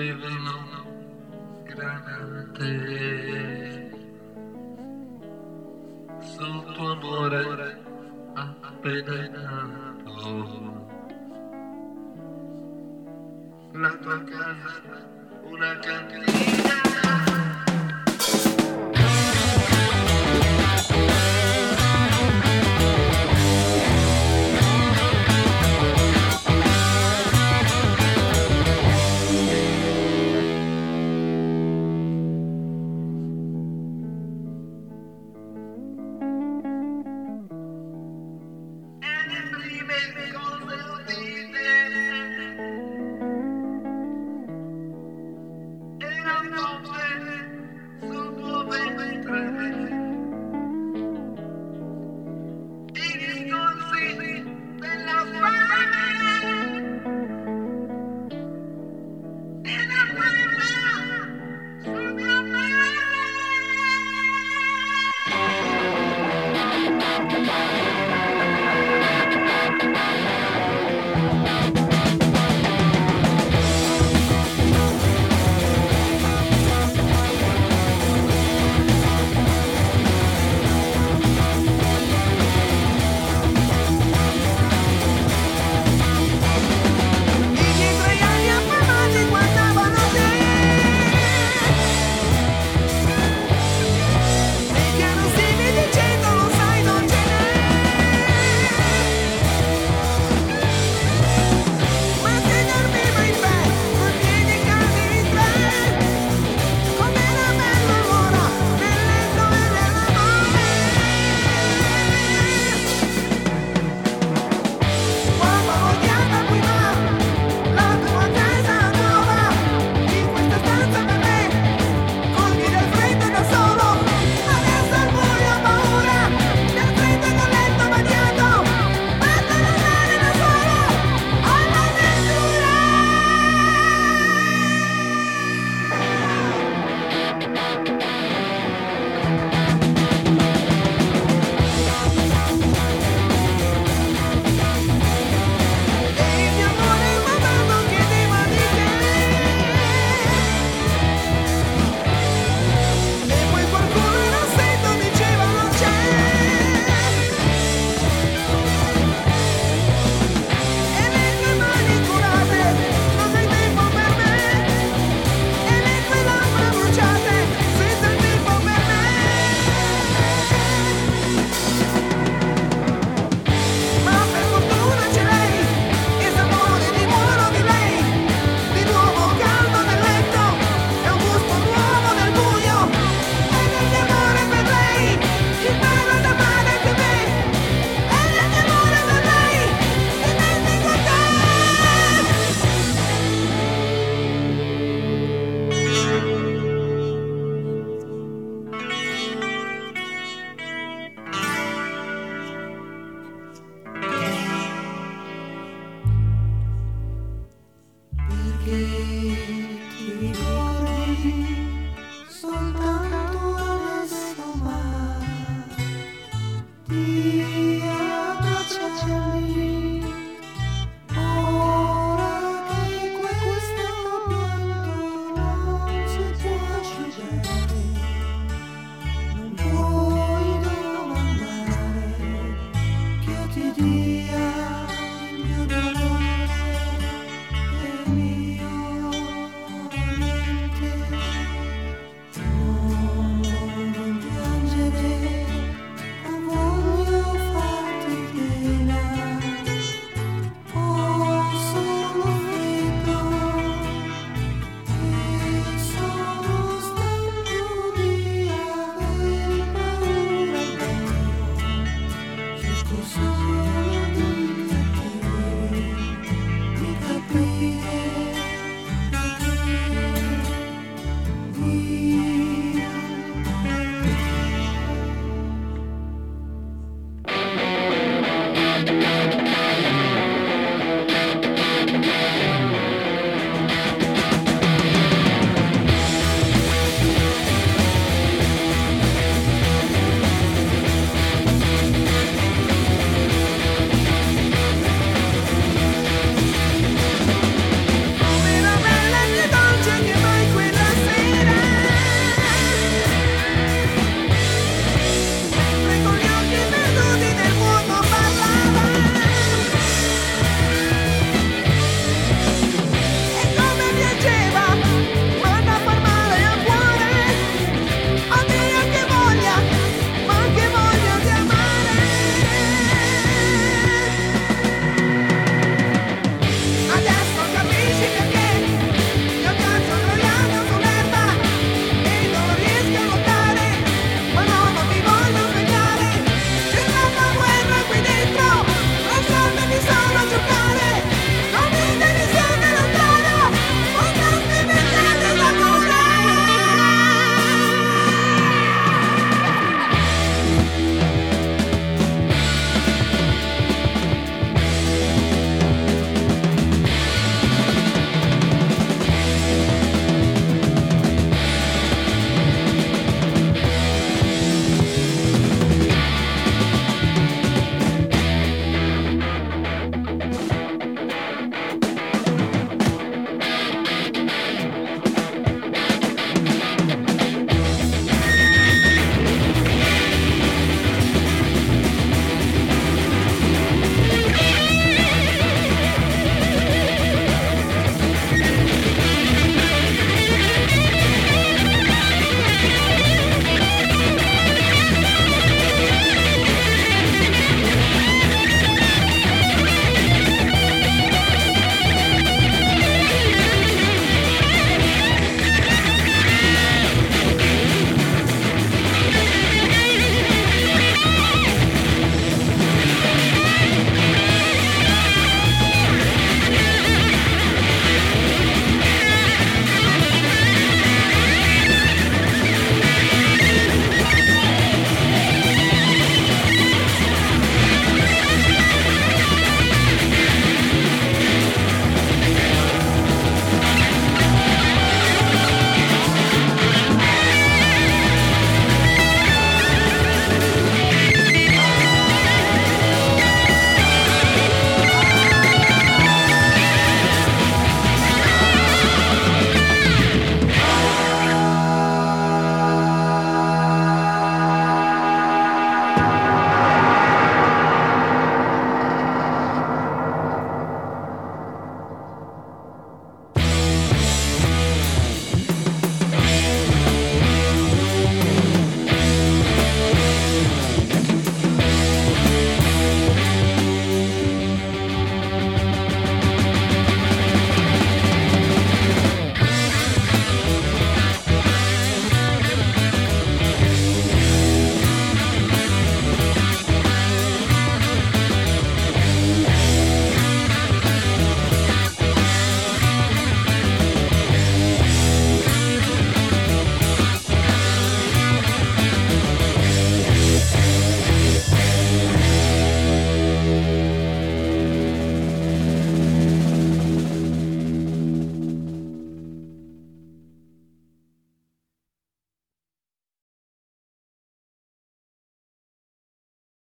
e bevono granate sul tuo amore appena nato la tua casa una cantina me.